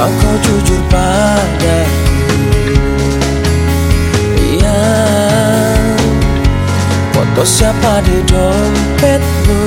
Mau kau jujur padaku. Yang foto siapa di dompetmu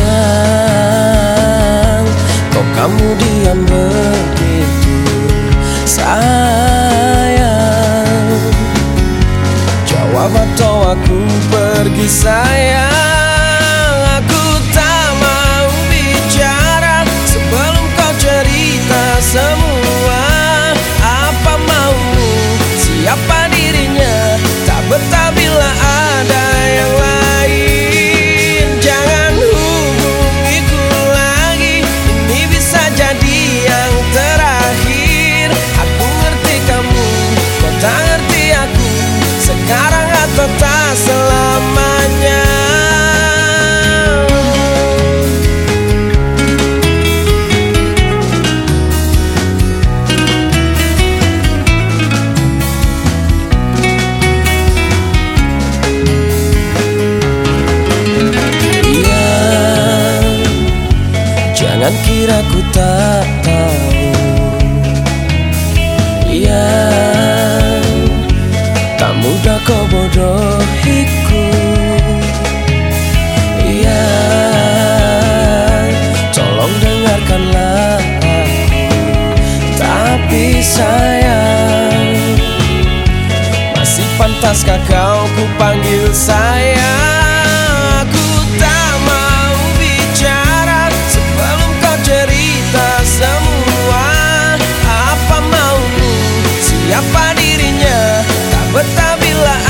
Yang kok kamu diam begitu? Sayang Jawab atau aku pergi sayang? Kira ku tak tahu Iya Tak mudah kau bodohiku Iya Tolong dengarkanlah aku. Tapi sayang Masih pantaskah kau ku panggil sayang betah bila